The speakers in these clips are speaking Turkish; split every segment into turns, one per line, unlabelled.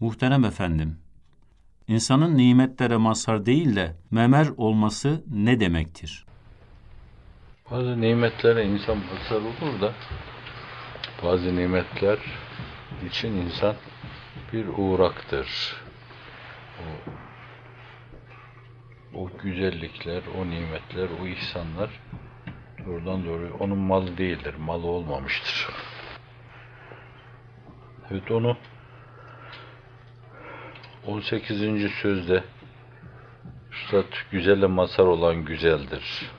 Muhterem efendim, insanın nimetlere mazhar değil de memer olması ne demektir?
Bazı nimetlere insan mazhar olur da bazı nimetler için insan bir uğraktır. O, o güzellikler, o nimetler, o ihsanlar doğrudan doğru onun malı değildir, malı olmamıştır. Evet onu 18. sözde Üstad güzelle mazhar olan güzeldir.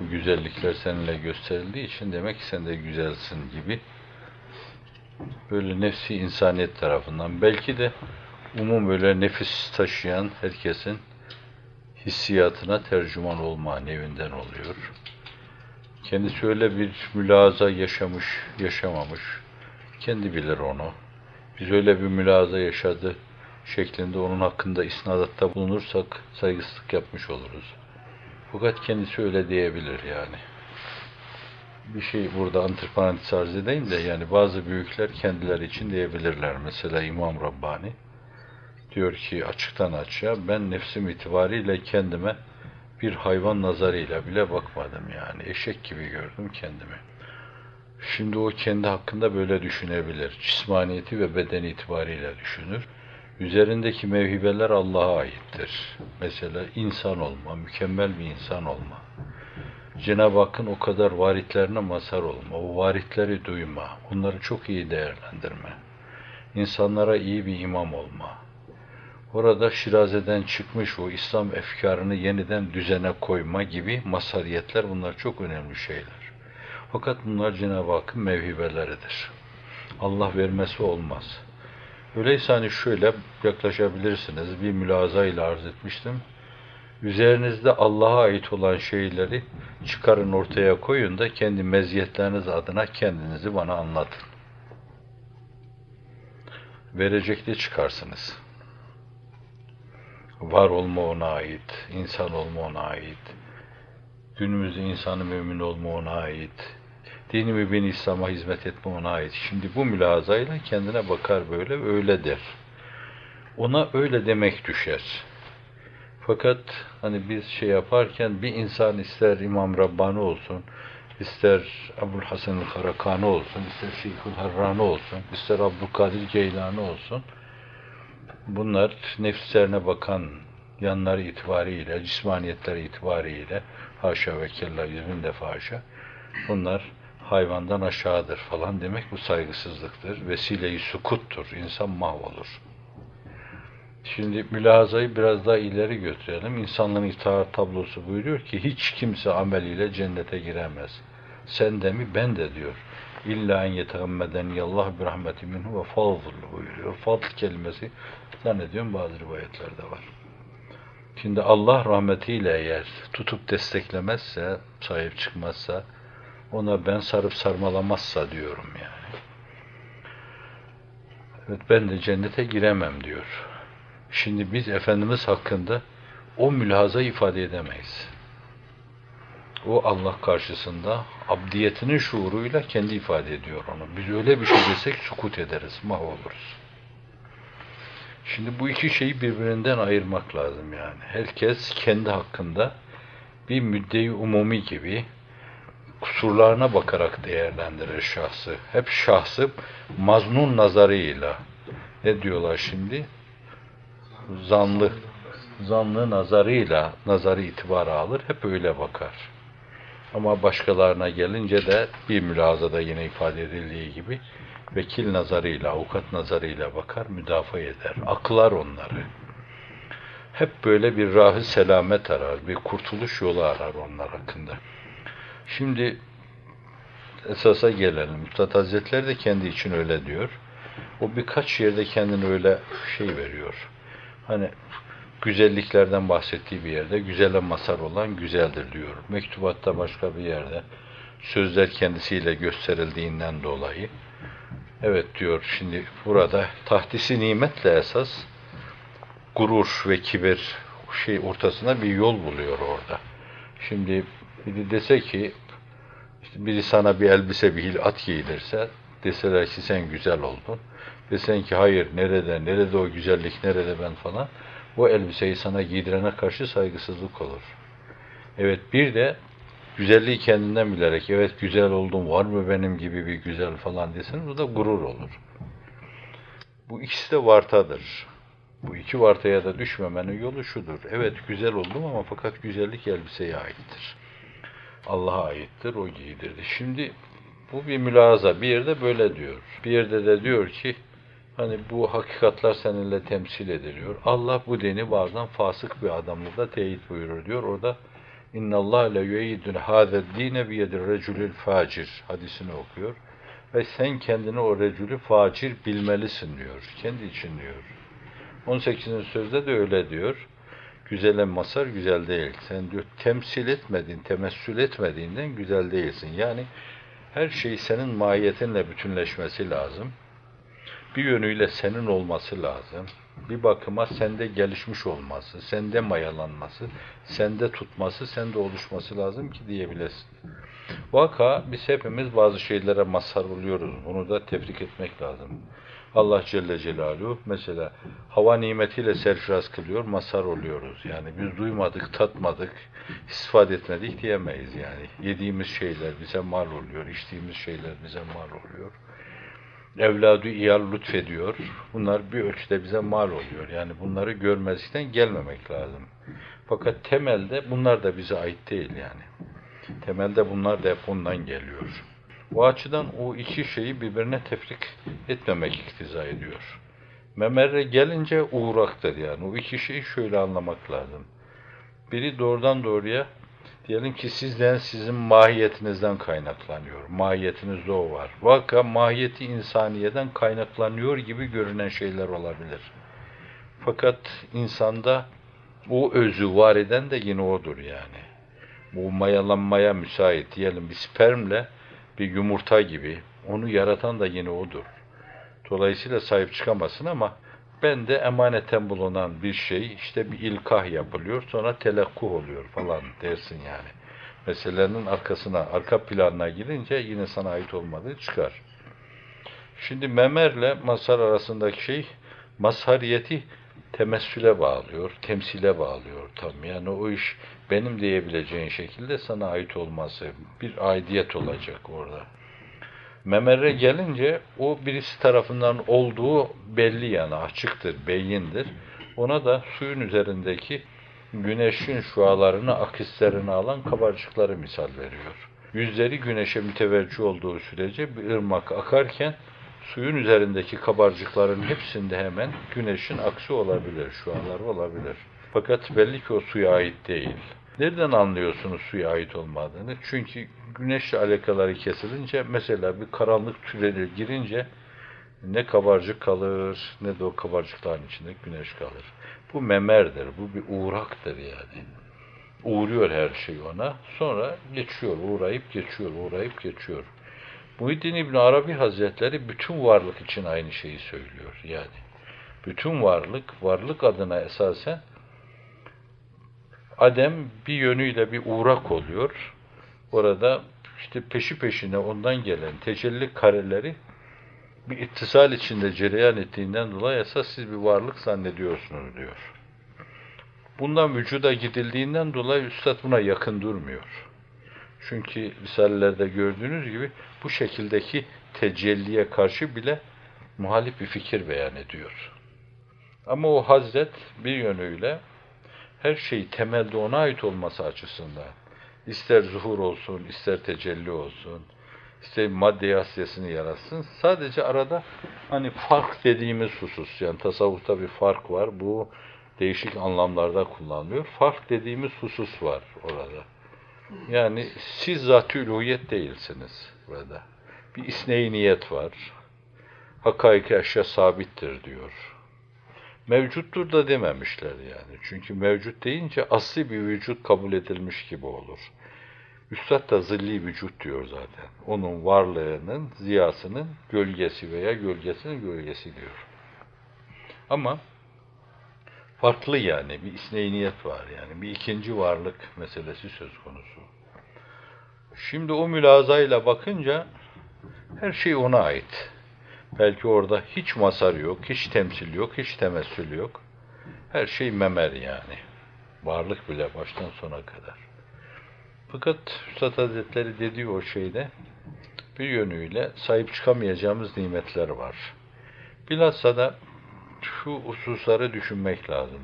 Bu güzellikler seninle gösterildiği için demek ki sen de güzelsin gibi böyle nefsi insaniyet tarafından belki de umum böyle nefis taşıyan herkesin hissiyatına tercüman olma nevinden oluyor. Kendisi öyle bir mülaza yaşamış, yaşamamış. Kendi bilir onu. Biz öyle bir mülaza yaşadı şeklinde onun hakkında isnadatta bulunursak saygısızlık yapmış oluruz. Fakat kendisi öyle diyebilir yani. Bir şey burada antiparantez arz edeyim de yani bazı büyükler kendileri için diyebilirler. Mesela İmam Rabbani diyor ki açıktan açığa ben nefsim itibariyle kendime bir hayvan nazarıyla bile bakmadım yani. Eşek gibi gördüm kendimi. Şimdi o kendi hakkında böyle düşünebilir. Cismaniyeti ve beden itibariyle düşünür. Üzerindeki mevhibeler Allah'a aittir. Mesela insan olma, mükemmel bir insan olma. Cenab-ı Hakk'ın o kadar varitlerine mazhar olma, o varitleri duyma, onları çok iyi değerlendirme. İnsanlara iyi bir imam olma. Orada Şiraze'den çıkmış o İslam efkarını yeniden düzene koyma gibi masariyetler bunlar çok önemli şeyler. Fakat bunlar Cenab-ı Hakk'ın mevhibeleridir. Allah vermesi olmaz. Öyleyse hani şöyle yaklaşabilirsiniz. Bir mülaza ile arz etmiştim. Üzerinizde Allah'a ait olan şeyleri çıkarın ortaya koyun da kendi meziyetleriniz adına kendinizi bana anlatın. Verecekli çıkarsınız. Var olma ona ait, insan olma ona ait, günümüzde insanı mümin olma ona ait, dini mübin İslam'a hizmet etme ona ait. Şimdi bu mülazayla kendine bakar böyle, öyle der. Ona öyle demek düşer. Fakat hani biz şey yaparken bir insan ister İmam Rabbani olsun, ister Abul Hasan Karakani olsun, ister Şeyhül Harrani olsun, ister Abdülkadir Geylani olsun. Bunlar nefislerine bakan yanları itibariyle, cismaniyetler itibariyle haşa ve kella yüzün defa haşa. Bunlar hayvandan aşağıdır falan demek bu saygısızlıktır. Vesile-i sukuttur. İnsan mahvolur. Şimdi mülazayı biraz daha ileri götürelim. İnsanlığın itaat tablosu buyuruyor ki hiç kimse ameliyle cennete giremez. Sen de mi ben de diyor. İlla en yetegammeden yallah bir rahmeti minhu ve fazl buyuruyor. Fadl kelimesi zannediyorum bazı rivayetlerde var. Şimdi Allah rahmetiyle eğer tutup desteklemezse, sahip çıkmazsa, ona ben sarıp sarmalamazsa diyorum yani. Evet ben de cennete giremem diyor. Şimdi biz Efendimiz hakkında o mülahaza ifade edemeyiz. O Allah karşısında abdiyetinin şuuruyla kendi ifade ediyor onu. Biz öyle bir şey desek sukut ederiz, mahvoluruz. Şimdi bu iki şeyi birbirinden ayırmak lazım yani. Herkes kendi hakkında bir müddeyi umumi gibi kusurlarına bakarak değerlendirir şahsı. Hep şahsı maznun nazarıyla ne diyorlar şimdi? Zanlı zanlı nazarıyla nazarı itibara alır. Hep öyle bakar. Ama başkalarına gelince de bir mülazada yine ifade edildiği gibi vekil nazarıyla, avukat nazarıyla bakar, müdafaa eder. Aklar onları. Hep böyle bir rahı selamet arar, bir kurtuluş yolu arar onlar hakkında. Şimdi esasa gelelim. Müftat Hazretleri de kendi için öyle diyor. O birkaç yerde kendini öyle şey veriyor. Hani güzelliklerden bahsettiği bir yerde güzele masar olan güzeldir diyor. Mektubatta başka bir yerde sözler kendisiyle gösterildiğinden dolayı evet diyor şimdi burada tahtisi nimetle esas gurur ve kibir şey ortasına bir yol buluyor orada. Şimdi biri dese ki işte biri sana bir elbise bir hilat giydirse deseler ki sen güzel oldun. Desen ki hayır nerede, nerede o güzellik, nerede ben falan. O elbiseyi sana giydirene karşı saygısızlık olur. Evet bir de güzelliği kendinden bilerek evet güzel oldum var mı benim gibi bir güzel falan deseniz o da gurur olur. Bu ikisi de vartadır. Bu iki vartaya da düşmemenin yolu şudur. Evet güzel oldum ama fakat güzellik elbiseye aittir. Allah'a aittir, o giydirdi. Şimdi bu bir mülaza. Bir yerde böyle diyor. Bir yerde de diyor ki hani bu hakikatler seninle temsil ediliyor. Allah bu dini bazen fasık bir adamla da teyit buyurur diyor. Orada la yu'idun hâze dine bi yedir reculil facir hadisini okuyor. Ve sen kendini o recülü facir bilmelisin diyor. Kendi için diyor. 18. sözde de öyle diyor. Güzele masar güzel değil. Sen diyor temsil etmediğin, temessül etmediğinden güzel değilsin. Yani her şey senin mahiyetinle bütünleşmesi lazım. Bir yönüyle senin olması lazım. Bir bakıma sende gelişmiş olması, sende mayalanması, sende tutması, sende oluşması lazım ki diyebilesin. Vaka biz hepimiz bazı şeylere mazhar oluyoruz. Bunu da tebrik etmek lazım. Allah Celle Celaluhu mesela hava nimetiyle serfiraz kılıyor, mazhar oluyoruz. Yani biz duymadık, tatmadık, istifade etmedik diyemeyiz yani. Yediğimiz şeyler bize mal oluyor, içtiğimiz şeyler bize mal oluyor. Evladı iyal lütfediyor. Bunlar bir ölçüde bize mal oluyor. Yani bunları görmezlikten gelmemek lazım. Fakat temelde bunlar da bize ait değil yani. Temelde bunlar da hep ondan geliyor. O açıdan o iki şeyi birbirine tefrik etmemek iktiza ediyor. Memerre gelince uğraktır yani. O iki şeyi şöyle anlamak lazım. Biri doğrudan doğruya diyelim ki sizden sizin mahiyetinizden kaynaklanıyor. Mahiyetinizde o var. Vaka mahiyeti insaniyeden kaynaklanıyor gibi görünen şeyler olabilir. Fakat insanda o özü var eden de yine odur yani. Bu mayalanmaya müsait diyelim bir spermle bir yumurta gibi. Onu yaratan da yine odur. Dolayısıyla sahip çıkamasın ama ben de emaneten bulunan bir şey işte bir ilkah yapılıyor sonra telekkuh oluyor falan dersin yani. Meselenin arkasına, arka planına girince yine sana ait olmadığı çıkar. Şimdi memerle mazhar arasındaki şey mazhariyeti temessüle bağlıyor, temsile bağlıyor tam. Yani o iş benim diyebileceğin şekilde sana ait olması, bir aidiyet olacak orada. Memerre gelince o birisi tarafından olduğu belli yani açıktır, beyindir. Ona da suyun üzerindeki güneşin şualarını, akislerini alan kabarcıkları misal veriyor. Yüzleri güneşe müteveccih olduğu sürece bir ırmak akarken suyun üzerindeki kabarcıkların hepsinde hemen güneşin aksi olabilir, şuaları olabilir. Fakat belli ki o suya ait değil. Nereden anlıyorsunuz suya ait olmadığını? Çünkü güneşle alakaları kesilince mesela bir karanlık tünele girince ne kabarcık kalır ne de o kabarcıkların içinde güneş kalır. Bu memerdir, bu bir uğraktır yani. Uğruyor her şey ona, sonra geçiyor, uğrayıp geçiyor, uğrayıp geçiyor. Muhyiddin İbn Arabi Hazretleri bütün varlık için aynı şeyi söylüyor yani. Bütün varlık, varlık adına esasen Adem bir yönüyle bir uğrak oluyor. Orada işte peşi peşine ondan gelen tecelli kareleri bir ittisal içinde cereyan ettiğinden dolayı esas siz bir varlık zannediyorsunuz diyor. Bundan vücuda gidildiğinden dolayı Üstad buna yakın durmuyor. Çünkü risalelerde gördüğünüz gibi bu şekildeki tecelliye karşı bile muhalif bir fikir beyan ediyor. Ama o Hazret bir yönüyle her şey temelde ona ait olması açısından ister zuhur olsun, ister tecelli olsun, ister madde hassiyesini yaratsın. Sadece arada hani fark dediğimiz husus, yani tasavvufta bir fark var. Bu değişik anlamlarda kullanılıyor. Fark dediğimiz husus var orada. Yani siz zat-ı uluhiyet değilsiniz burada. Bir isneyi niyet var. Hakaiki eşya sabittir diyor. Mevcuttur da dememişler yani. Çünkü mevcut deyince asli bir vücut kabul edilmiş gibi olur. Üstad da zilli vücut diyor zaten. Onun varlığının, ziyasının gölgesi veya gölgesinin gölgesi diyor. Ama farklı yani bir isneyniyet var yani bir ikinci varlık meselesi söz konusu. Şimdi o mülazayla bakınca her şey ona ait. Belki orada hiç masar yok, hiç temsil yok, hiç temessül yok. Her şey memer yani. Varlık bile baştan sona kadar. Fakat Üstad Hazretleri dediği o şeyde bir yönüyle sahip çıkamayacağımız nimetler var. Bilhassa da şu hususları düşünmek lazım.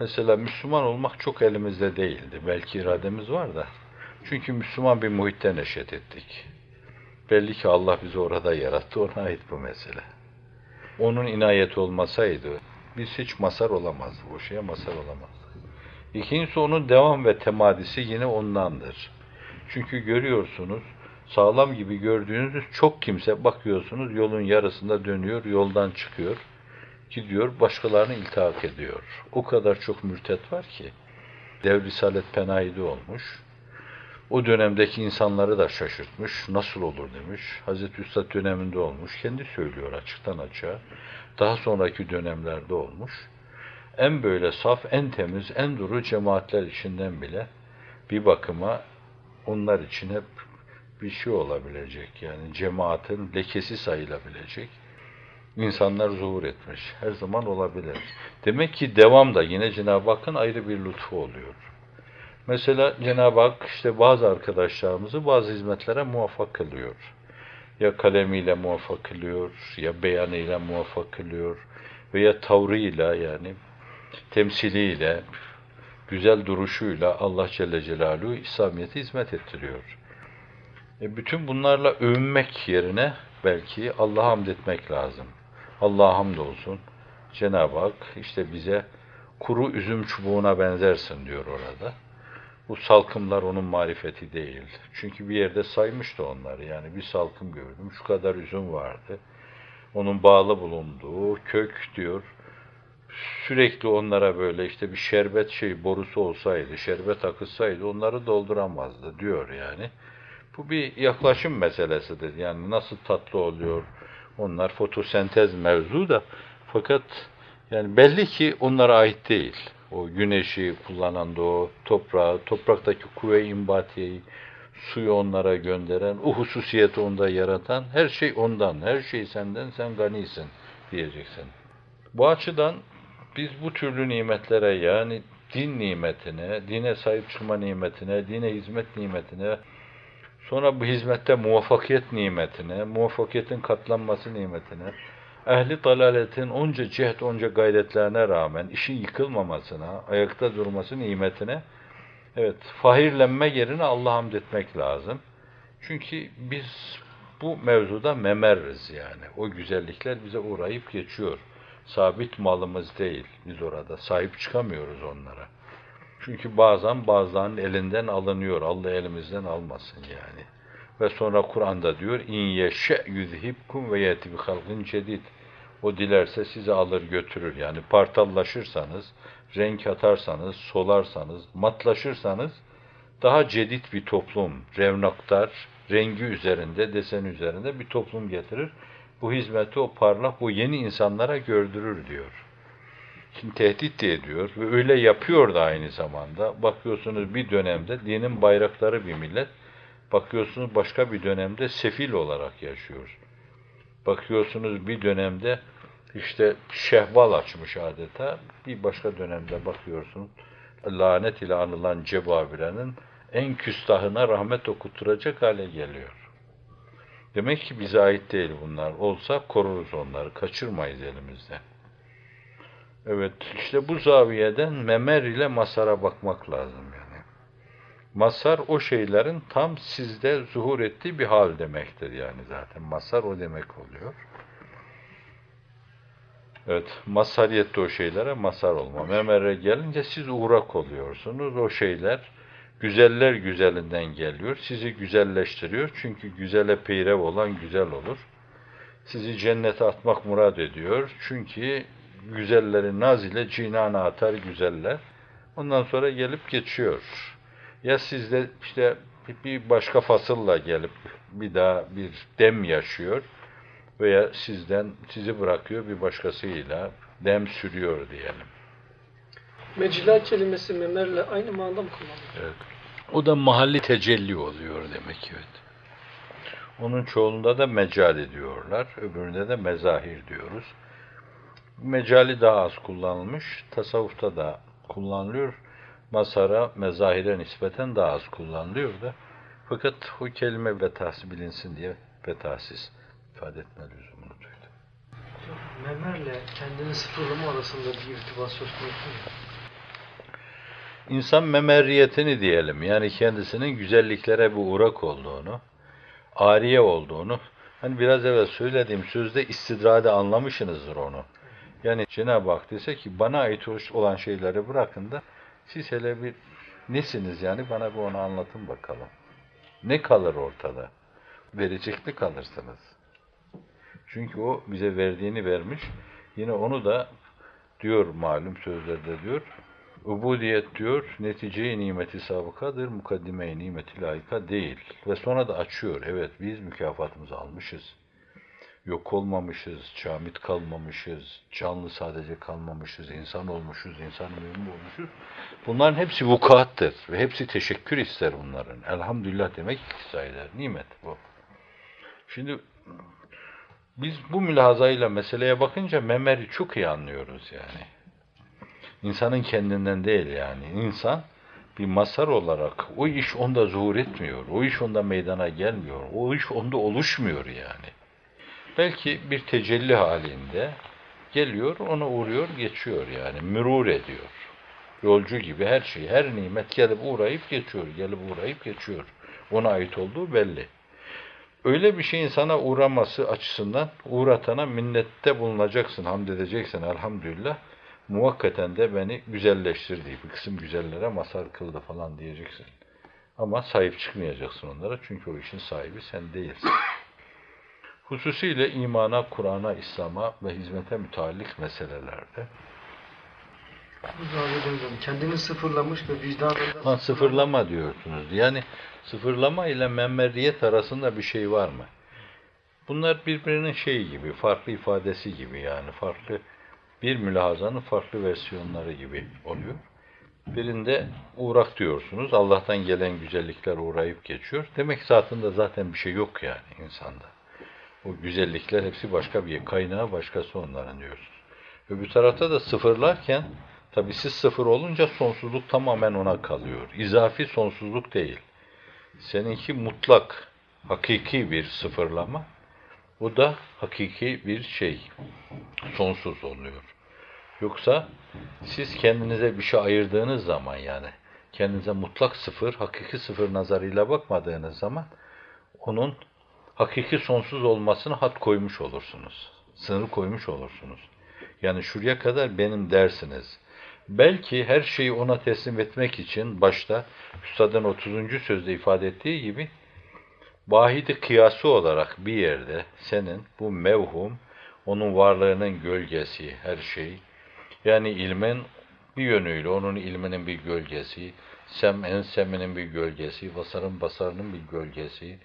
Mesela Müslüman olmak çok elimizde değildi. Belki irademiz var da. Çünkü Müslüman bir muhitte neşet ettik. Belli ki Allah bizi orada yarattı. Ona ait bu mesele. Onun inayeti olmasaydı biz hiç masar olamazdık. O şeye masar olamazdık. İkincisi onun devam ve temadisi yine ondandır. Çünkü görüyorsunuz sağlam gibi gördüğünüz çok kimse bakıyorsunuz yolun yarısında dönüyor, yoldan çıkıyor, gidiyor, başkalarını iltihak ediyor. O kadar çok mürtet var ki. Dev Risalet Penaidi olmuş. O dönemdeki insanları da şaşırtmış. Nasıl olur demiş. Hazreti Üstad döneminde olmuş. Kendi söylüyor açıktan açığa. Daha sonraki dönemlerde olmuş. En böyle saf, en temiz, en duru cemaatler içinden bile bir bakıma onlar için hep bir şey olabilecek. Yani cemaatin lekesi sayılabilecek insanlar zuhur etmiş. Her zaman olabilir. Demek ki devam da yine Cenab-ı Hakk'ın ayrı bir lütfu oluyor. Mesela Cenab-ı Hak işte bazı arkadaşlarımızı bazı hizmetlere muvaffak kılıyor. Ya kalemiyle muvaffak kılıyor, ya beyanıyla muvaffak kılıyor veya tavrıyla yani temsiliyle, güzel duruşuyla Allah Celle Celaluhu İslamiyet'e hizmet ettiriyor. E bütün bunlarla övünmek yerine belki Allah'a hamd etmek lazım. Allah'a hamdolsun. Cenab-ı Hak işte bize kuru üzüm çubuğuna benzersin diyor orada. Bu salkımlar onun marifeti değil. Çünkü bir yerde saymıştı onları. Yani bir salkım gördüm. Şu kadar üzüm vardı. Onun bağlı bulunduğu kök diyor. Sürekli onlara böyle işte bir şerbet şey borusu olsaydı, şerbet akıtsaydı onları dolduramazdı diyor yani. Bu bir yaklaşım meselesidir. Yani nasıl tatlı oluyor onlar fotosentez mevzu da fakat yani belli ki onlara ait değil. O güneşi kullanan da o toprağı, topraktaki kuvve imbatiyeyi, suyu onlara gönderen, o hususiyeti onda yaratan, her şey ondan, her şey senden, sen ganisin diyeceksin. Bu açıdan biz bu türlü nimetlere yani din nimetine, dine sahip çıkma nimetine, dine hizmet nimetine, sonra bu hizmette muvaffakiyet nimetine, muvaffakiyetin katlanması nimetine, ehli dalaletin onca cihet, onca gayretlerine rağmen işin yıkılmamasına, ayakta durması nimetine, evet, fahirlenme yerine Allah'a hamd etmek lazım. Çünkü biz bu mevzuda memeriz yani. O güzellikler bize uğrayıp geçiyor. Sabit malımız değil. Biz orada sahip çıkamıyoruz onlara. Çünkü bazen bazılarının elinden alınıyor. Allah elimizden almasın yani. Ve sonra Kur'an'da diyor in yeşe yuzhibkum ve yeti bi halqin cedid. O dilerse sizi alır götürür. Yani partallaşırsanız, renk atarsanız, solarsanız, matlaşırsanız daha cedid bir toplum, revnaktar, rengi üzerinde, desen üzerinde bir toplum getirir. Bu hizmeti o parlak, bu yeni insanlara gördürür diyor. Şimdi tehdit de ediyor ve öyle yapıyor da aynı zamanda. Bakıyorsunuz bir dönemde dinin bayrakları bir millet, bakıyorsunuz başka bir dönemde sefil olarak yaşıyor. Bakıyorsunuz bir dönemde işte şehval açmış adeta, bir başka dönemde bakıyorsunuz lanet ile anılan cebabirenin en küstahına rahmet okutturacak hale geliyor. Demek ki bize ait değil bunlar. Olsa koruruz onları, kaçırmayız elimizde. Evet, işte bu zaviyeden memer ile masara bakmak lazım yani. Masar o şeylerin tam sizde zuhur ettiği bir hal demektir yani zaten. Masar o demek oluyor. Evet, masariyette o şeylere masar olma. Memere gelince siz uğrak oluyorsunuz. O şeyler güzeller güzelinden geliyor. Sizi güzelleştiriyor. Çünkü güzele peyrev olan güzel olur. Sizi cennete atmak murad ediyor. Çünkü güzelleri naz ile cinana atar güzeller. Ondan sonra gelip geçiyor. Ya sizde işte bir başka fasılla gelip bir daha bir dem yaşıyor veya sizden sizi bırakıyor bir başkasıyla dem sürüyor diyelim.
Mecila kelimesi memerle aynı manada mı kullanılıyor?
Evet. O da mahalli tecelli oluyor demek evet. Onun çoğulunda da mecali diyorlar. Öbüründe de mezahir diyoruz. Mecali daha az kullanılmış. Tasavvufta da kullanılıyor. Masara, mezahire nispeten daha az kullanılıyor da. Fakat o kelime vetası bilinsin diye vetasiz ifade etme lüzumunu duydu.
Memerle kendini sıfırlama arasında bir irtibat söz konusu mu?
İnsan memeriyetini diyelim. Yani kendisinin güzelliklere bir uğrak olduğunu, ariye olduğunu, hani biraz evvel söylediğim sözde istidrade anlamışsınızdır onu. Yani Cenab-ı Hak dese ki bana ait olan şeyleri bırakın da siz hele bir nesiniz yani bana bir onu anlatın bakalım. Ne kalır ortada? Verecekli kalırsınız. Çünkü o bize verdiğini vermiş. Yine onu da diyor malum sözlerde diyor. Ubudiyet diyor, netice nimeti sabıkadır, mukaddime nimeti layıka değil. Ve sonra da açıyor, evet biz mükafatımızı almışız. Yok olmamışız, camit kalmamışız, canlı sadece kalmamışız, insan olmuşuz, insan mümin olmuşuz. Bunların hepsi vukuattır ve hepsi teşekkür ister bunların. Elhamdülillah demek iktiza eder, nimet bu. Şimdi biz bu mülahazayla meseleye bakınca memeri çok iyi anlıyoruz yani. İnsanın kendinden değil yani. İnsan bir masar olarak o iş onda zuhur etmiyor. O iş onda meydana gelmiyor. O iş onda oluşmuyor yani. Belki bir tecelli halinde geliyor, ona uğruyor, geçiyor yani. Mürur ediyor. Yolcu gibi her şey, her nimet gelip uğrayıp geçiyor, gelip uğrayıp geçiyor. Ona ait olduğu belli. Öyle bir şeyin sana uğraması açısından uğratana minnette bulunacaksın, hamd edeceksin elhamdülillah. Muvakkaten de beni güzelleştirdi. Bir kısım güzellere masar kıldı falan diyeceksin. Ama sahip çıkmayacaksın onlara çünkü o işin sahibi sen değilsin. Hususiyle imana, Kur'an'a, İslam'a ve hizmete müteallik meselelerde
kendini sıfırlamış ve vicdanında
Ha, sıfırlama diyorsunuz. Yani sıfırlama ile memmeriyet arasında bir şey var mı? Bunlar birbirinin şeyi gibi, farklı ifadesi gibi yani farklı bir mülahazanın farklı versiyonları gibi oluyor. Birinde uğrak diyorsunuz. Allah'tan gelen güzellikler uğrayıp geçiyor. Demek ki zatında zaten bir şey yok yani insanda. O güzellikler hepsi başka bir kaynağı, başkası onların diyorsunuz. Öbür tarafta da sıfırlarken Tabi siz sıfır olunca sonsuzluk tamamen ona kalıyor. İzafi sonsuzluk değil. Seninki mutlak, hakiki bir sıfırlama. Bu da hakiki bir şey. Sonsuz oluyor. Yoksa siz kendinize bir şey ayırdığınız zaman yani kendinize mutlak sıfır, hakiki sıfır nazarıyla bakmadığınız zaman onun hakiki sonsuz olmasını hat koymuş olursunuz. Sınır koymuş olursunuz. Yani şuraya kadar benim dersiniz. Belki her şeyi ona teslim etmek için başta Üstad'ın 30. sözde ifade ettiği gibi vahidi kıyası olarak bir yerde senin bu mevhum, onun varlığının gölgesi, her şey, yani ilmin bir yönüyle onun ilminin bir gölgesi, sem'in seminin bir gölgesi, basarın basarının bir gölgesi,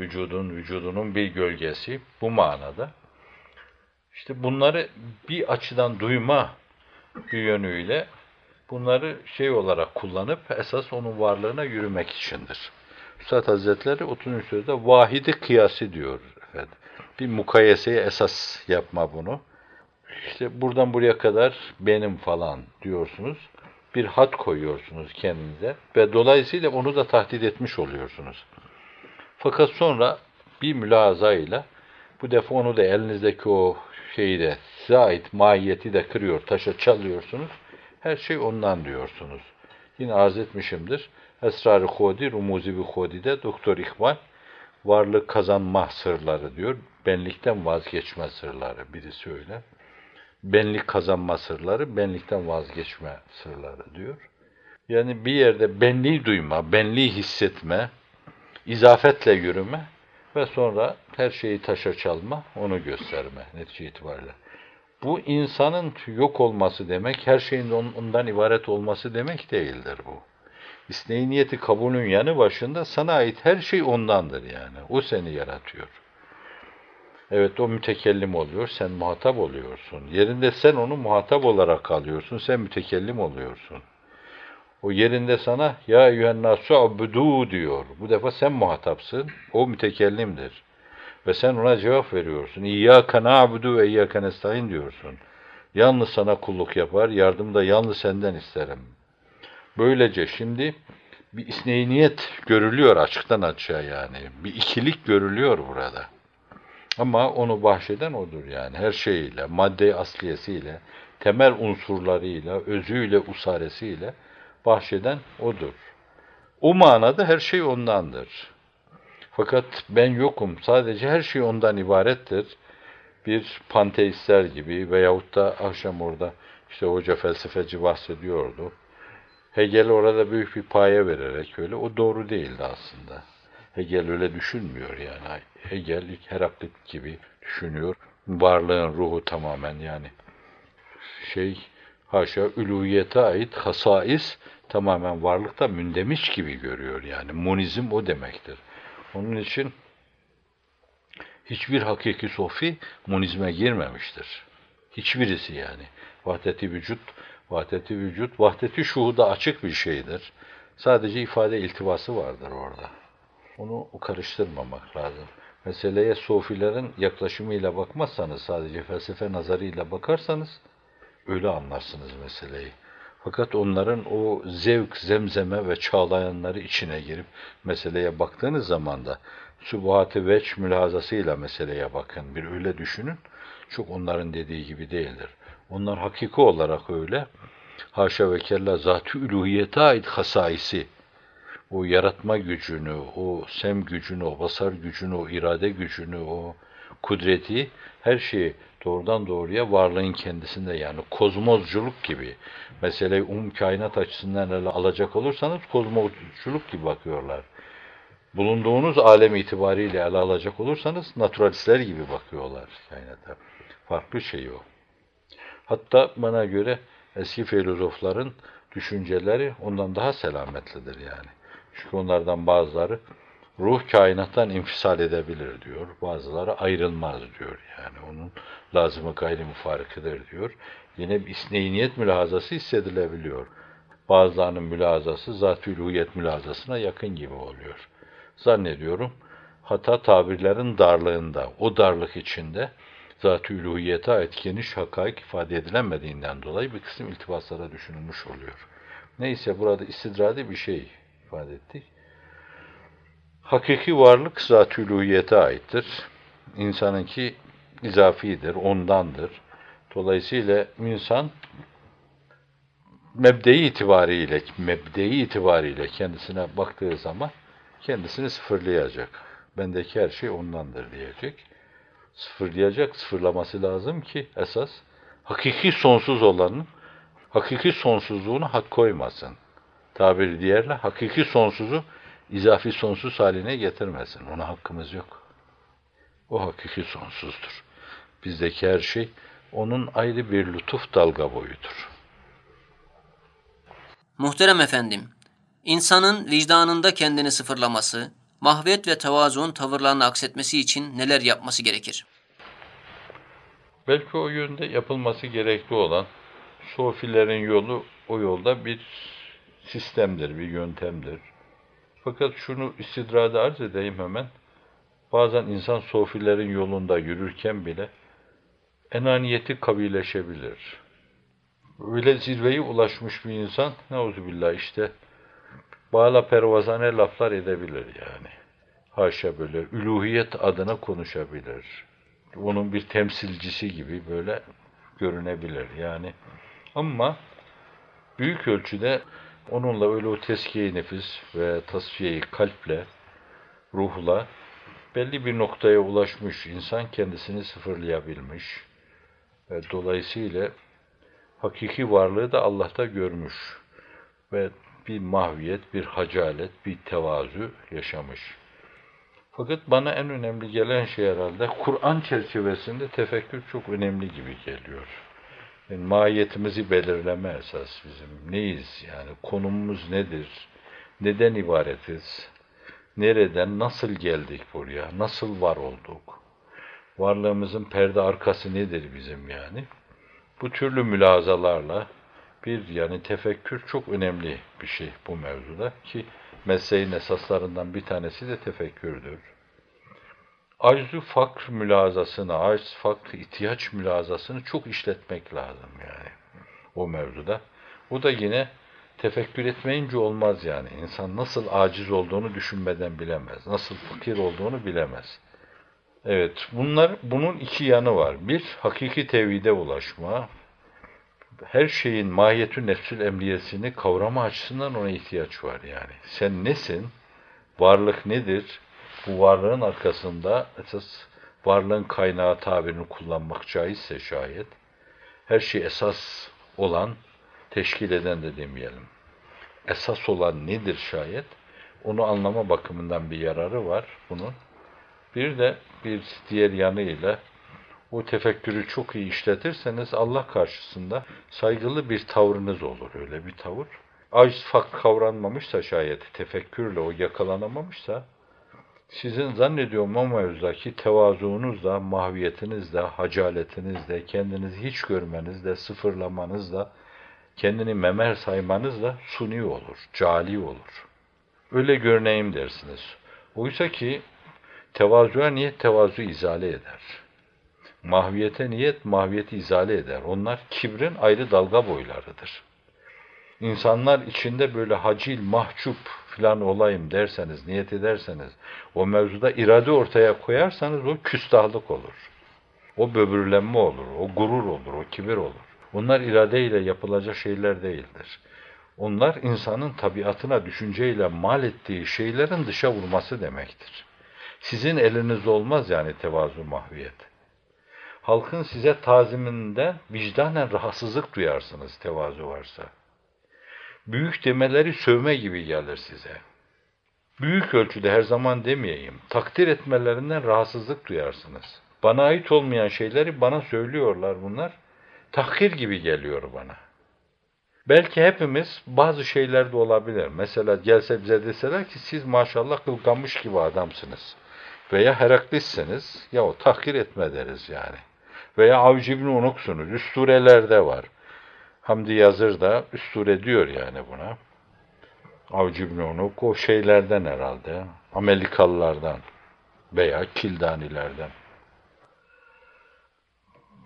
vücudun vücudunun bir gölgesi bu manada. İşte bunları bir açıdan duyma bir yönüyle bunları şey olarak kullanıp esas onun varlığına yürümek içindir. Üstad Hazretleri 30. sözde vahidi kıyası diyor. Bir mukayeseye esas yapma bunu. İşte buradan buraya kadar benim falan diyorsunuz. Bir hat koyuyorsunuz kendinize ve dolayısıyla onu da tahdit etmiş oluyorsunuz. Fakat sonra bir mülazayla bu defa onu da elinizdeki o şeyi de size ait mahiyeti de kırıyor, taşa çalıyorsunuz. Her şey ondan diyorsunuz. Yine arz etmişimdir. Esrar-ı Hodi, Rumuzi-i Hodi'de Doktor İkbal varlık kazanma sırları diyor. Benlikten vazgeçme sırları birisi öyle. Benlik kazanma sırları, benlikten vazgeçme sırları diyor. Yani bir yerde benliği duyma, benliği hissetme, izafetle yürüme ve sonra her şeyi taşa çalma, onu gösterme netice itibariyle. Bu insanın yok olması demek, her şeyin ondan ibaret olması demek değildir bu. İsneyi niyeti kabulün yanı başında sana ait her şey ondandır yani. O seni yaratıyor. Evet o mütekellim oluyor, sen muhatap oluyorsun. Yerinde sen onu muhatap olarak alıyorsun, sen mütekellim oluyorsun. O yerinde sana ya eyyühen nasu abudu diyor. Bu defa sen muhatapsın, o mütekellimdir. Ve sen ona cevap veriyorsun. İyyâke na'budu ve iyyâke nestaîn diyorsun. Yalnız sana kulluk yapar, yardım da yalnız senden isterim. Böylece şimdi bir isneyniyet görülüyor açıktan açığa yani. Bir ikilik görülüyor burada. Ama onu bahşeden odur yani. Her şeyiyle, madde asliyesiyle, temel unsurlarıyla, özüyle, usaresiyle bahşeden odur. O manada her şey ondandır. Fakat ben yokum, sadece her şey ondan ibarettir. Bir panteistler gibi veyahut da akşam orada işte hoca felsefeci bahsediyordu. Hegel orada büyük bir paye vererek öyle, o doğru değildi aslında. Hegel öyle düşünmüyor yani. Hegel Heraklit gibi düşünüyor. Varlığın ruhu tamamen yani şey haşa üluhiyete ait hasais tamamen varlıkta mündemiş gibi görüyor yani. Monizm o demektir. Onun için hiçbir hakiki sofi monizme girmemiştir. Hiçbirisi yani. Vahdeti vücut, vahdeti vücut, vahdeti şuhuda açık bir şeydir. Sadece ifade iltibası vardır orada. Onu karıştırmamak lazım. Meseleye sofilerin yaklaşımıyla bakmazsanız, sadece felsefe nazarıyla bakarsanız öyle anlarsınız meseleyi. Fakat onların o zevk, zemzeme ve çağlayanları içine girip meseleye baktığınız zaman da sübuhat-ı veç mülazasıyla meseleye bakın. Bir öyle düşünün. Çok onların dediği gibi değildir. Onlar hakiki olarak öyle. Haşa ve kella zat-ı üluhiyete ait hasaisi, o yaratma gücünü, o sem gücünü, o basar gücünü, o irade gücünü, o kudreti, her şeyi doğrudan doğruya varlığın kendisinde yani kozmozculuk gibi. Meseleyi um kainat açısından ele alacak olursanız kozmozculuk gibi bakıyorlar. Bulunduğunuz alem itibariyle ele alacak olursanız naturalistler gibi bakıyorlar kainata. Farklı şey o. Hatta bana göre eski filozofların düşünceleri ondan daha selametlidir yani. Çünkü onlardan bazıları ruh kainattan infisal edebilir diyor. Bazıları ayrılmaz diyor. Yani onun lazımı gayri müfarikıdır diyor. Yine bir isneyniyet mülazası hissedilebiliyor. Bazılarının mülazası zat-ı mülazasına yakın gibi oluyor. Zannediyorum hata tabirlerin darlığında, o darlık içinde zat-ı ait geniş hakaik ifade edilemediğinden dolayı bir kısım iltibaslara düşünülmüş oluyor. Neyse burada istidradi bir şey ifade ettik. Hakiki varlık zat-ı aittir. İnsanınki izafidir, ondandır. Dolayısıyla insan mebdeyi itibariyle, mebdeyi itibariyle kendisine baktığı zaman kendisini sıfırlayacak. Bendeki her şey ondandır diyecek. Sıfırlayacak, sıfırlaması lazım ki esas hakiki sonsuz olanın hakiki sonsuzluğunu hak koymasın. Tabiri diğerle hakiki sonsuzu izafi sonsuz haline getirmesin. Ona hakkımız yok. O hakiki sonsuzdur. Bizdeki her şey onun ayrı bir lütuf dalga boyudur.
Muhterem efendim, insanın vicdanında kendini sıfırlaması, mahvet ve tevazuun tavırlarını aksetmesi için neler yapması gerekir?
Belki o yönde yapılması gerekli olan sofilerin yolu o yolda bir sistemdir, bir yöntemdir. Fakat şunu istidrada arz edeyim hemen. Bazen insan sofilerin yolunda yürürken bile enaniyeti kabileşebilir. Öyle zirveye ulaşmış bir insan, neuzubillah işte, bağla pervazane laflar edebilir yani. Haşa böyle, üluhiyet adına konuşabilir. Onun bir temsilcisi gibi böyle görünebilir yani. Ama büyük ölçüde onunla öyle o teskiye nefis ve tasfiye kalple, ruhla belli bir noktaya ulaşmış insan kendisini sıfırlayabilmiş. Ve dolayısıyla hakiki varlığı da Allah'ta görmüş. Ve bir mahviyet, bir hacalet, bir tevazu yaşamış. Fakat bana en önemli gelen şey herhalde Kur'an çerçevesinde tefekkür çok önemli gibi geliyor. Yani mahiyetimizi belirleme esas bizim. Neyiz yani? Konumumuz nedir? Neden ibaretiz? Nereden, nasıl geldik buraya? Nasıl var olduk? Varlığımızın perde arkası nedir bizim yani? Bu türlü mülazalarla bir yani tefekkür çok önemli bir şey bu mevzuda ki mesleğin esaslarından bir tanesi de tefekkürdür. Aczu fakr mülazasını, acz fakr ihtiyaç mülazasını çok işletmek lazım yani o mevzuda. Bu da yine tefekkür etmeyince olmaz yani. İnsan nasıl aciz olduğunu düşünmeden bilemez. Nasıl fakir olduğunu bilemez. Evet, bunlar bunun iki yanı var. Bir, hakiki tevhide ulaşma. Her şeyin mahiyetü nefsül emniyesini kavrama açısından ona ihtiyaç var yani. Sen nesin? Varlık nedir? Bu varlığın arkasında esas varlığın kaynağı tabirini kullanmak caizse şayet her şey esas olan, teşkil eden de demeyelim. Esas olan nedir şayet? Onu anlama bakımından bir yararı var bunun. Bir de bir diğer yanıyla o tefekkürü çok iyi işletirseniz Allah karşısında saygılı bir tavrınız olur öyle bir tavır. Aciz fak kavranmamışsa şayet tefekkürle o yakalanamamışsa sizin zannediyorum o mevzudaki tevazuunuzla, mahviyetinizle, hacaletinizle, kendinizi hiç görmenizle, sıfırlamanızla, kendini memer saymanızla suni olur, cali olur. Öyle görüneyim dersiniz. Oysa ki tevazuya niyet tevazu izale eder. Mahviyete niyet mahviyeti izale eder. Onlar kibrin ayrı dalga boylarıdır. İnsanlar içinde böyle hacil, mahcup filan olayım derseniz, niyet ederseniz, o mevzuda irade ortaya koyarsanız o küstahlık olur. O böbürlenme olur, o gurur olur, o kibir olur. Onlar iradeyle yapılacak şeyler değildir. Onlar insanın tabiatına düşünceyle mal ettiği şeylerin dışa vurması demektir. Sizin elinizde olmaz yani tevazu mahviyet. Halkın size taziminde vicdanen rahatsızlık duyarsınız tevazu varsa. Büyük demeleri sövme gibi gelir size. Büyük ölçüde her zaman demeyeyim, takdir etmelerinden rahatsızlık duyarsınız. Bana ait olmayan şeyleri bana söylüyorlar bunlar. Tahkir gibi geliyor bana. Belki hepimiz bazı şeylerde olabilir. Mesela gelse bize deseler ki siz maşallah kılganmış gibi adamsınız. Veya Heraklissiniz. Ya o tahkir etme deriz yani. Veya Avcı İbni Unuksunuz. Üstürelerde var. Hamdi Yazır da üsture diyor yani buna. Avcı İbni Unuk o şeylerden herhalde. Amerikalılardan veya Kildanilerden.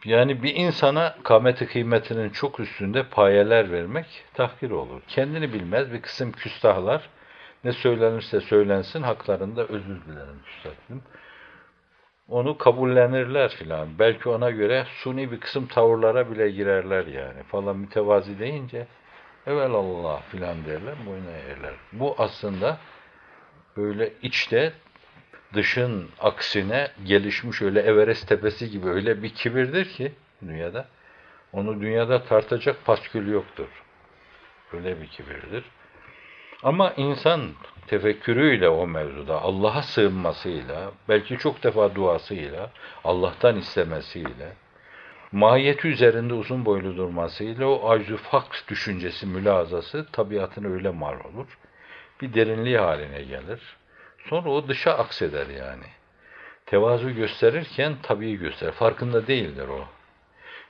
Yani bir insana kâmeti kıymetinin çok üstünde payeler vermek tahkir olur. Kendini bilmez bir kısım küstahlar ne söylenirse söylensin haklarında özür dilerim küstahım. Onu kabullenirler filan. Belki ona göre suni bir kısım tavırlara bile girerler yani. Falan mütevazi deyince Allah filan derler, boyuna eğerler. Bu aslında böyle içte dışın aksine gelişmiş öyle Everest tepesi gibi öyle bir kibirdir ki dünyada. Onu dünyada tartacak paskül yoktur. Öyle bir kibirdir. Ama insan tefekkürüyle o mevzuda, Allah'a sığınmasıyla, belki çok defa duasıyla, Allah'tan istemesiyle, mahiyeti üzerinde uzun boylu durmasıyla o aczu faks düşüncesi, mülazası tabiatına öyle mal olur. Bir derinliği haline gelir. Sonra o dışa akseder yani. Tevazu gösterirken tabii gösterir. Farkında değildir o.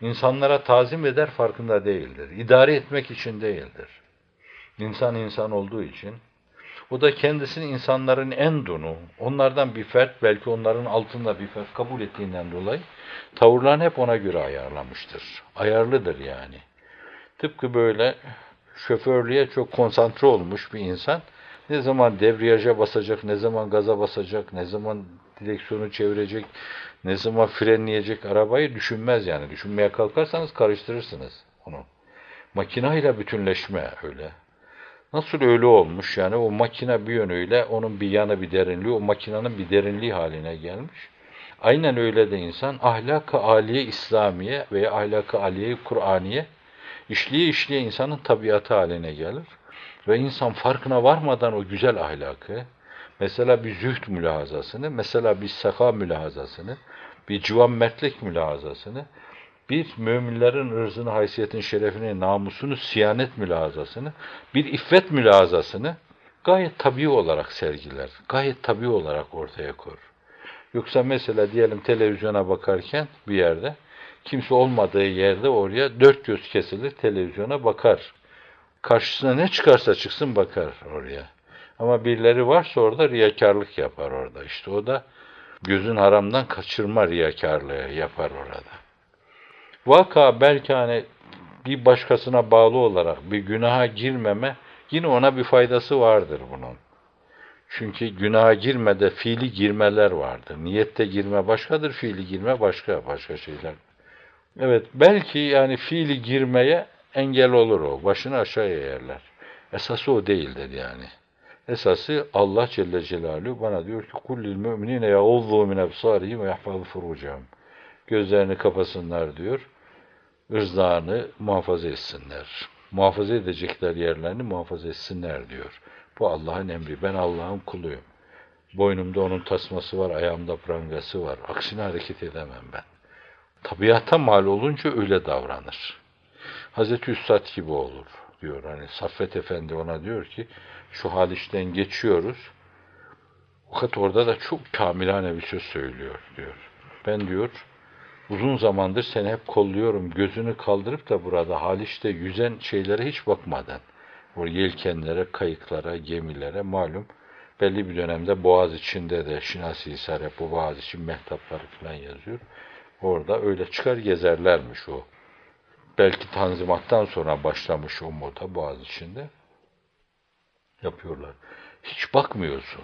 İnsanlara tazim eder, farkında değildir. İdare etmek için değildir. İnsan insan olduğu için. O da kendisini insanların en dunu, onlardan bir fert, belki onların altında bir fert kabul ettiğinden dolayı tavırlarını hep ona göre ayarlamıştır. Ayarlıdır yani. Tıpkı böyle şoförlüğe çok konsantre olmuş bir insan, ne zaman debriyaja basacak, ne zaman gaza basacak, ne zaman direksiyonu çevirecek, ne zaman frenleyecek arabayı düşünmez yani. Düşünmeye kalkarsanız karıştırırsınız onu. Makinayla bütünleşme öyle. Nasıl öyle olmuş yani o makine bir yönüyle onun bir yanı bir derinliği, o makinenin bir derinliği haline gelmiş. Aynen öyle de insan ahlak-ı aliye İslamiye veya ahlak-ı aliye Kur'aniye işliye işliye insanın tabiatı haline gelir. Ve insan farkına varmadan o güzel ahlakı, mesela bir zühd mülahazasını, mesela bir saka mülahazasını, bir civan mertlik mülahazasını, bir müminlerin ırzını, haysiyetin, şerefini, namusunu, siyanet mülahazasını, bir iffet mülahazasını gayet tabii olarak sergiler. Gayet tabii olarak ortaya koyar. Yoksa mesela diyelim televizyona bakarken bir yerde kimse olmadığı yerde oraya dört göz kesilir televizyona bakar. Karşısına ne çıkarsa çıksın bakar oraya. Ama birileri varsa orada riyakarlık yapar orada. İşte o da Gözün haramdan kaçırma riyakarlığı yapar orada. Vaka belki hani bir başkasına bağlı olarak bir günaha girmeme yine ona bir faydası vardır bunun. Çünkü günaha girmede fiili girmeler vardır. Niyette girme başkadır, fiili girme başka, başka şeyler. Evet, belki yani fiili girmeye engel olur o. Başını aşağıya yerler. Esası o değildir yani. Esası Allah Celle Celaluhu bana diyor ki kullil müminine yauvvu min ebsarihim ve yahfazu furucahum. Gözlerini kapasınlar diyor. Irzlarını muhafaza etsinler. Muhafaza edecekler yerlerini muhafaza etsinler diyor. Bu Allah'ın emri. Ben Allah'ın kuluyum. Boynumda onun tasması var, ayağımda prangası var. Aksine hareket edemem ben. Tabiata mal olunca öyle davranır. Hazreti Üstad gibi olur diyor. Hani Saffet Efendi ona diyor ki şu Haliç'ten geçiyoruz. Fakat orada da çok kamilane bir söz söylüyor diyor. Ben diyor uzun zamandır seni hep kolluyorum. Gözünü kaldırıp da burada Haliç'te yüzen şeylere hiç bakmadan. O yelkenlere, kayıklara, gemilere malum belli bir dönemde Boğaz içinde de Şinasi Hisar hep bu Boğaz için mehtapları falan yazıyor. Orada öyle çıkar gezerlermiş o. Belki Tanzimat'tan sonra başlamış o moda Boğaz içinde. Yapıyorlar. Hiç bakmıyorsun.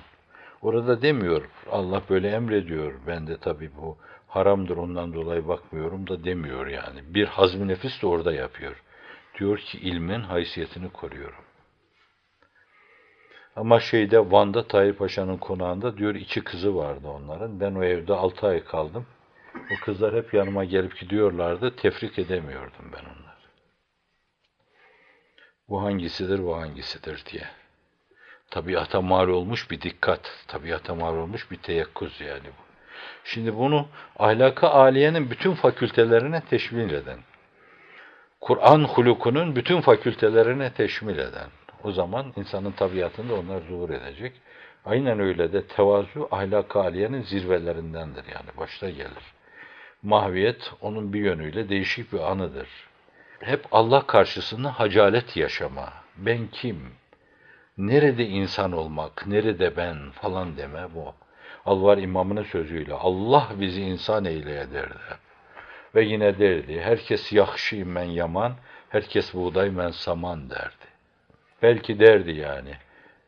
Orada demiyor, Allah böyle emrediyor. Ben de tabii bu haramdır ondan dolayı bakmıyorum da demiyor yani. Bir hazmi nefis de orada yapıyor. Diyor ki ilmin haysiyetini koruyorum. Ama şeyde Van'da Tahir Paşa'nın konağında diyor iki kızı vardı onların. Ben o evde altı ay kaldım. O kızlar hep yanıma gelip gidiyorlardı. Tefrik edemiyordum ben onları. Bu hangisidir, bu hangisidir diye. Tabiata mal olmuş bir dikkat, tabiata mal olmuş bir teyakkuz yani bu. Şimdi bunu ahlaka aliyenin bütün fakültelerine teşmil eden, Kur'an hulukunun bütün fakültelerine teşmil eden, o zaman insanın tabiatında onlar zuhur edecek. Aynen öyle de tevazu ahlak aliyenin zirvelerindendir yani başta gelir. Mahviyet onun bir yönüyle değişik bir anıdır. Hep Allah karşısında hacalet yaşama. Ben kim? Nerede insan olmak? Nerede ben? Falan deme bu. Alvar imamının sözüyle Allah bizi insan eyleye derdi. Ve yine derdi herkes yakşı men yaman, herkes buğday men saman derdi. Belki derdi yani.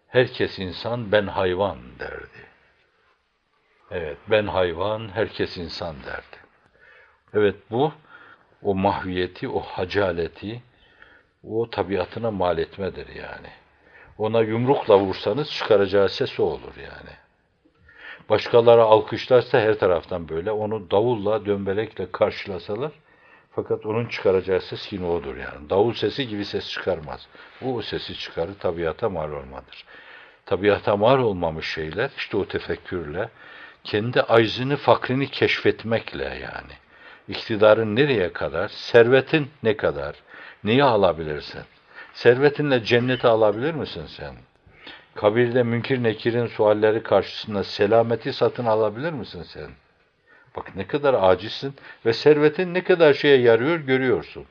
Herkes insan, ben hayvan derdi. Evet, ben hayvan, herkes insan derdi. Evet bu, o mahviyeti, o hacaleti, o tabiatına mal etmedir yani. Ona yumrukla vursanız çıkaracağı ses o olur yani. Başkaları alkışlarsa her taraftan böyle, onu davulla, dömbelekle karşılasalar, fakat onun çıkaracağı ses yine odur yani. Davul sesi gibi ses çıkarmaz. Bu o sesi çıkarır, tabiata mal olmadır. Tabiata mal olmamış şeyler, işte o tefekkürle, kendi aczini, fakrini keşfetmekle yani. İktidarın nereye kadar, servetin ne kadar, neyi alabilirsin? Servetinle cenneti alabilir misin sen? Kabirde münkir nekirin sualleri karşısında selameti satın alabilir misin sen? Bak ne kadar acizsin ve servetin ne kadar şeye yarıyor görüyorsun.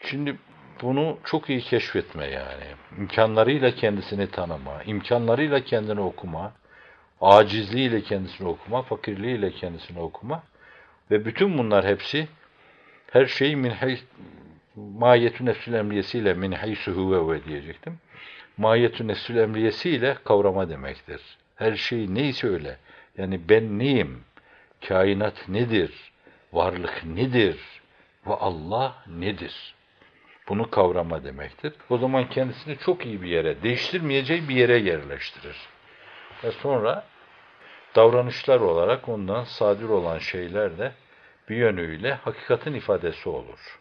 Şimdi bunu çok iyi keşfetme yani. İmkanlarıyla kendisini tanıma, imkanlarıyla kendini okuma, acizliğiyle kendisini okuma, fakirliğiyle kendisini okuma ve bütün bunlar hepsi her şeyi min hay mahiyetü nefsül emriyesiyle min haysu huve ve diyecektim. Mahiyetü nefsül emriyesiyle kavrama demektir. Her şey neyse öyle. Yani ben neyim? kainat nedir, varlık nedir ve Allah nedir? Bunu kavrama demektir. O zaman kendisini çok iyi bir yere, değiştirmeyeceği bir yere yerleştirir. Ve sonra davranışlar olarak ondan sadir olan şeyler de bir yönüyle hakikatin ifadesi olur.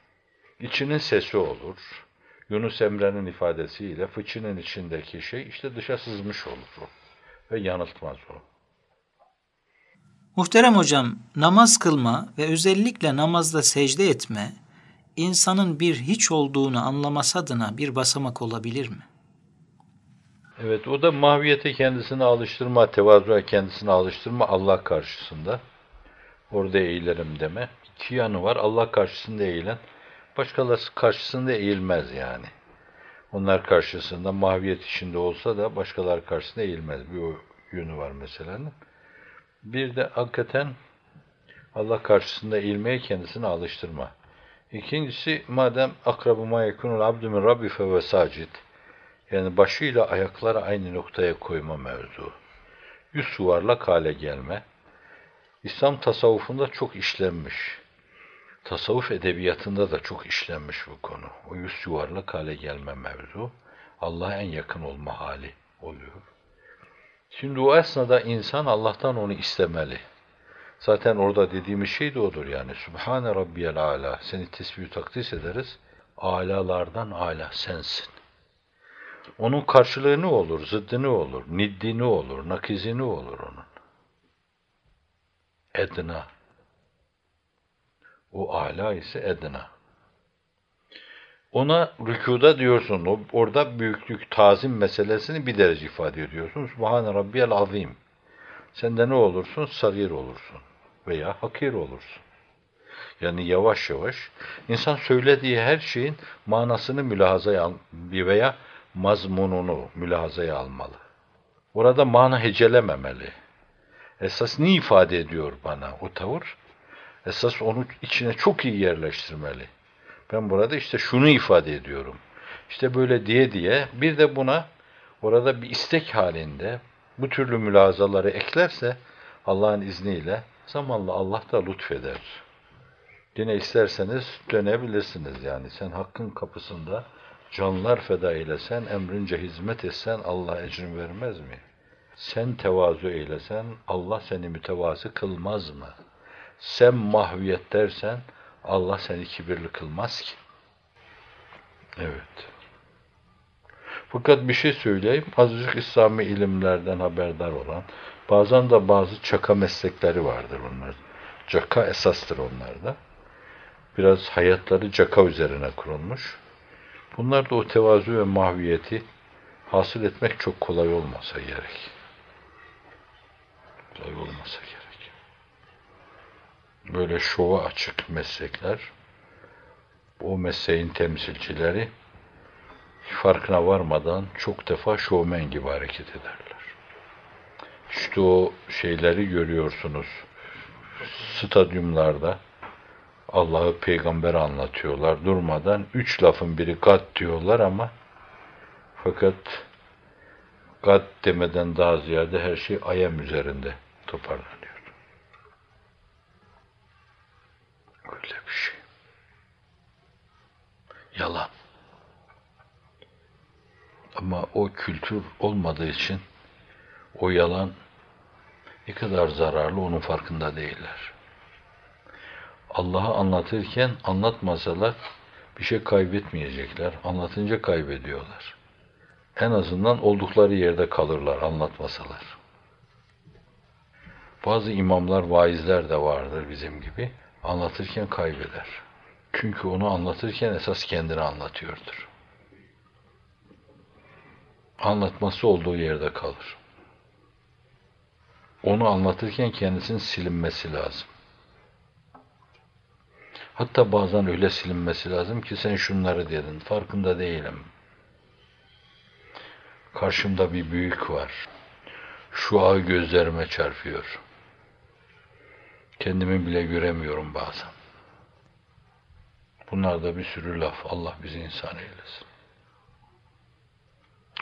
İçinin sesi olur. Yunus Emre'nin ifadesiyle fıçının içindeki şey işte dışa sızmış olur ve yanıltmaz o.
Muhterem hocam, namaz kılma ve özellikle namazda secde etme, insanın bir hiç olduğunu anlaması adına bir basamak olabilir mi?
Evet, o da mahviyete kendisini alıştırma, tevazuya kendisini alıştırma Allah karşısında. Orada eğilerim deme. İki yanı var. Allah karşısında eğilen, başkaları karşısında eğilmez yani. Onlar karşısında mahviyet içinde olsa da başkaları karşısında eğilmez. Bir o yönü var mesela. Bir de hakikaten Allah karşısında ilmeye kendisini alıştırma. İkincisi madem akrabu ma yekunul abdü min rabbi fe ve sacid. Yani başıyla ayakları aynı noktaya koyma mevzu. Yüz yuvarlak hale gelme. İslam tasavvufunda çok işlenmiş. Tasavvuf edebiyatında da çok işlenmiş bu konu. O yüz yuvarlak hale gelme mevzu. Allah'a en yakın olma hali oluyor. Şimdi o esnada insan Allah'tan onu istemeli. Zaten orada dediğimiz şey de odur yani. Sübhane Rabbiyel Ala. Seni tesbih takdis ederiz. Alalardan ala sensin. Onun karşılığı ne olur? Zıddı ne olur? Niddi ne olur? Nakizi ne olur onun? Edna. O ala ise edna. Ona rükuda diyorsun, orada büyüklük, tazim meselesini bir derece ifade ediyorsun. Subhane Rabbiyel Azim. Sen de ne olursun? Sagir olursun veya hakir olursun. Yani yavaş yavaş insan söylediği her şeyin manasını mülahazaya veya mazmununu mülahazaya almalı. Orada mana hecelememeli. Esas ne ifade ediyor bana o tavır? Esas onu içine çok iyi yerleştirmeli. Ben burada işte şunu ifade ediyorum. İşte böyle diye diye bir de buna orada bir istek halinde bu türlü mülazaları eklerse Allah'ın izniyle zamanla Allah da lütfeder. Yine isterseniz dönebilirsiniz yani. Sen hakkın kapısında canlar feda eylesen, emrince hizmet etsen Allah ecrin vermez mi? Sen tevazu eylesen Allah seni mütevazı kılmaz mı? Sen mahviyet dersen Allah seni kibirli kılmaz ki. Evet. Fakat bir şey söyleyeyim. Azıcık İslami ilimlerden haberdar olan, bazen de bazı çaka meslekleri vardır onlar. Caka esastır onlarda. Biraz hayatları caka üzerine kurulmuş. Bunlar da o tevazu ve mahviyeti hasıl etmek çok kolay olmasa gerek. Kolay olmasa gerek. Böyle şova açık meslekler, o mesleğin temsilcileri farkına varmadan çok defa şovmen gibi hareket ederler. İşte o şeyleri görüyorsunuz. Stadyumlarda Allah'ı peygamber anlatıyorlar. Durmadan üç lafın biri kat diyorlar ama fakat kat demeden daha ziyade her şey ayem üzerinde toparlanıyor. Öyle bir şey. Yalan. Ama o kültür olmadığı için o yalan ne kadar zararlı onun farkında değiller. Allah'ı anlatırken anlatmasalar bir şey kaybetmeyecekler. Anlatınca kaybediyorlar. En azından oldukları yerde kalırlar anlatmasalar. Bazı imamlar, vaizler de vardır bizim gibi. Anlatırken kaybeder. Çünkü onu anlatırken esas kendini anlatıyordur. Anlatması olduğu yerde kalır. Onu anlatırken kendisinin silinmesi lazım. Hatta bazen öyle silinmesi lazım ki sen şunları dedin, farkında değilim. Karşımda bir büyük var. Şu ağı gözlerime çarpıyor. Kendimi bile göremiyorum bazen. Bunlar da bir sürü laf. Allah bizi insan eylesin.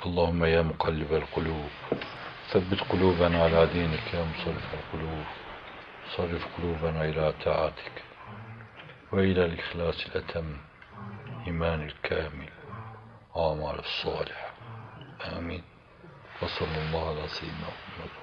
Allahümme ya mukallibel kulub. Sebbit kulubena ala dinik ya musarrifel kulub. Sarrif kulubena ila taatik. Ve ilel ihlasil etem. İmanil kamil. Amalus salih. Amin. Ve sallallahu ala seyyidina Muhammed.